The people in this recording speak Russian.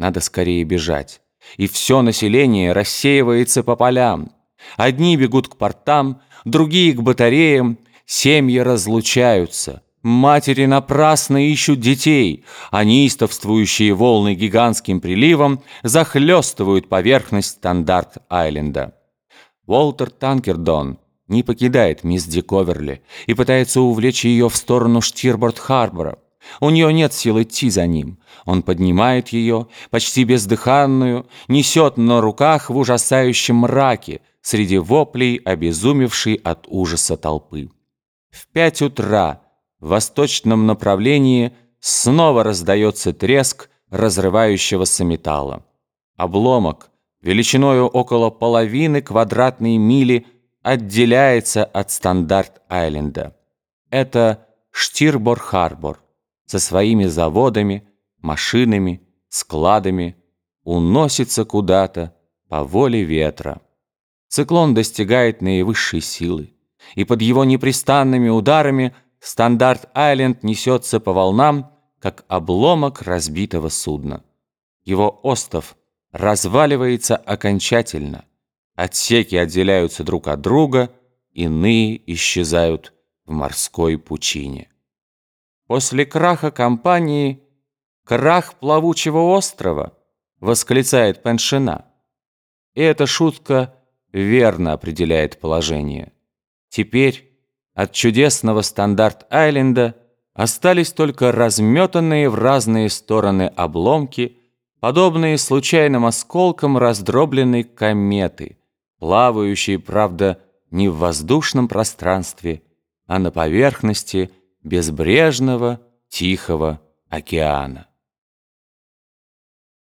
Надо скорее бежать. И все население рассеивается по полям. Одни бегут к портам, другие к батареям, семьи разлучаются. Матери напрасно ищут детей, а неистовствующие волны гигантским приливом захлестывают поверхность Стандарт-Айленда. Уолтер Танкердон не покидает мисс Диковерли и пытается увлечь ее в сторону Штирборд-Харбора. У нее нет сил идти за ним. Он поднимает ее, почти бездыханную, несет на руках в ужасающем мраке, среди воплей, обезумевшей от ужаса толпы. В пять утра в восточном направлении снова раздается треск разрывающегося металла. Обломок, величиною около половины квадратной мили, отделяется от Стандарт-Айленда. Это Штирбор-Харбор со своими заводами, машинами, складами уносится куда-то по воле ветра. Циклон достигает наивысшей силы, и под его непрестанными ударами Стандарт-Айленд несется по волнам, как обломок разбитого судна. Его остов разваливается окончательно. Отсеки отделяются друг от друга, иные исчезают в морской пучине. После краха компании «Крах плавучего острова!» — восклицает Пеншина. И эта шутка верно определяет положение. Теперь от чудесного Стандарт-Айленда остались только разметанные в разные стороны обломки, подобные случайным осколкам раздробленной кометы, плавающие, правда, не в воздушном пространстве, а на поверхности – безбрежного Тихого океана.